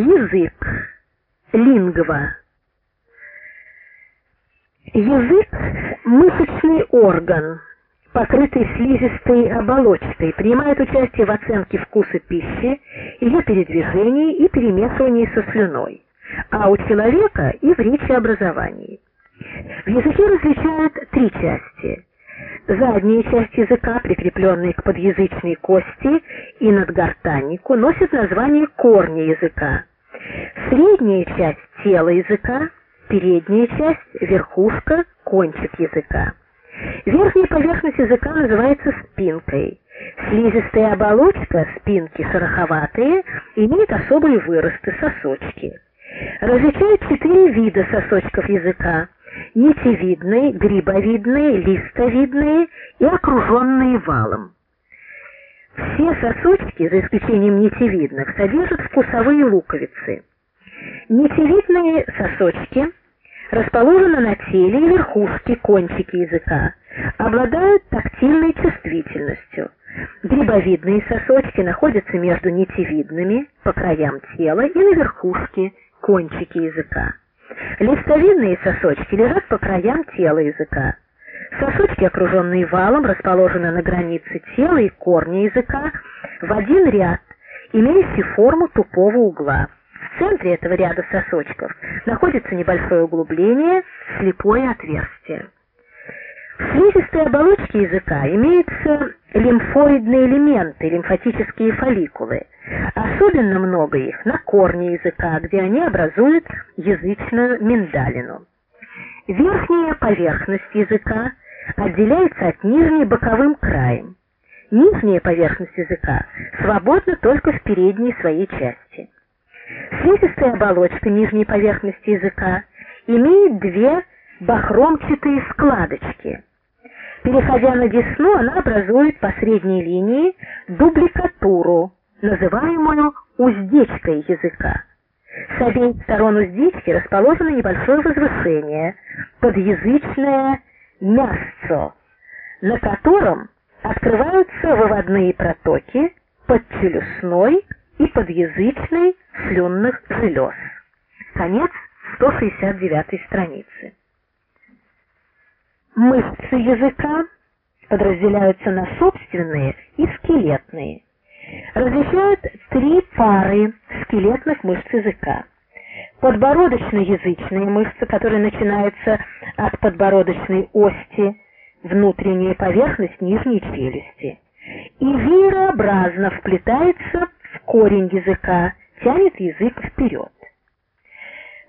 Язык. Лингва. Язык – мышечный орган, покрытый слизистой оболочкой, принимает участие в оценке вкуса пищи, ее передвижении и перемешивании со слюной, а у человека и в речеобразовании. В языке различают три части. Задняя часть языка, прикрепленная к подъязычной кости и надгортаннику, носит название корня языка. Средняя часть тела языка, передняя часть, верхушка, кончик языка. Верхняя поверхность языка называется спинкой. Слизистая оболочка спинки шероховатые, имеет особые выросты, сосочки. Различают четыре вида сосочков языка нитевидные, грибовидные, листовидные и окруженные валом. Все сосочки, за исключением нитевидных, содержат вкусовые луковицы. Нитевидные сосочки расположены на теле и верхушке кончики языка, обладают тактильной чувствительностью. Грибовидные сосочки находятся между нитевидными по краям тела и на верхушке кончики языка. Листовидные сосочки лежат по краям тела языка. Сосочки, окруженные валом, расположены на границе тела и корня языка в один ряд, имеющий форму тупого угла. В центре этого ряда сосочков находится небольшое углубление, слепое отверстие. В слизистой оболочке языка имеются лимфоидные элементы, лимфатические фолликулы. Особенно много их на корне языка, где они образуют язычную миндалину. Верхняя поверхность языка отделяется от нижней боковым краем. Нижняя поверхность языка свободна только в передней своей части. Слизистая оболочка нижней поверхности языка имеет две бахромчатые складочки – Переходя на десну, она образует по средней линии дубликатуру, называемую уздечкой языка. С обеих сторон уздечки расположено небольшое возвышение, подъязычное мясцо, на котором открываются выводные протоки подчелюстной и подъязычной слюнных желез. Конец 169 страницы. Мышцы языка подразделяются на собственные и скелетные. Различают три пары скелетных мышц языка. Подбородочно-язычные мышцы, которые начинаются от подбородочной ости, внутренняя поверхность нижней челюсти. И веерообразно вплетается корень языка, тянет язык вперед.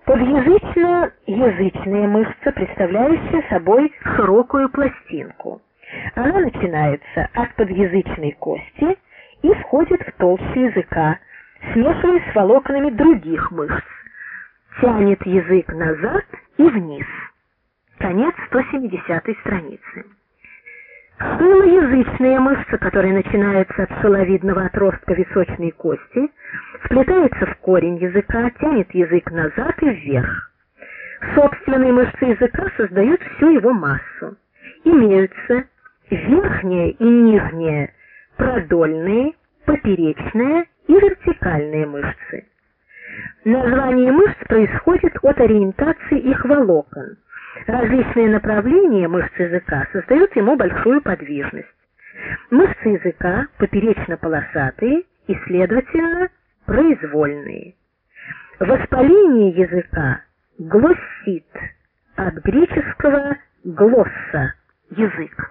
Подъязычно-язычная мышца, представляющая собой широкую пластинку. Она начинается от подъязычной кости и входит в толщу языка, смешиваясь с волокнами других мышц. Тянет язык назад и вниз. Конец 170 страницы. Шилоязычная мышца, которая начинается от шиловидного отростка височной кости, вплетается в корень языка, тянет язык назад и вверх. Собственные мышцы языка создают всю его массу. Имеются верхняя и нижняя продольные, поперечная и вертикальные мышцы. Название мышц происходит от ориентации их волокон. Различные направления мышц языка создают ему большую подвижность. Мышцы языка поперечно-полосатые и, следовательно, произвольные. Воспаление языка – глоссит, от греческого «глосса» – язык.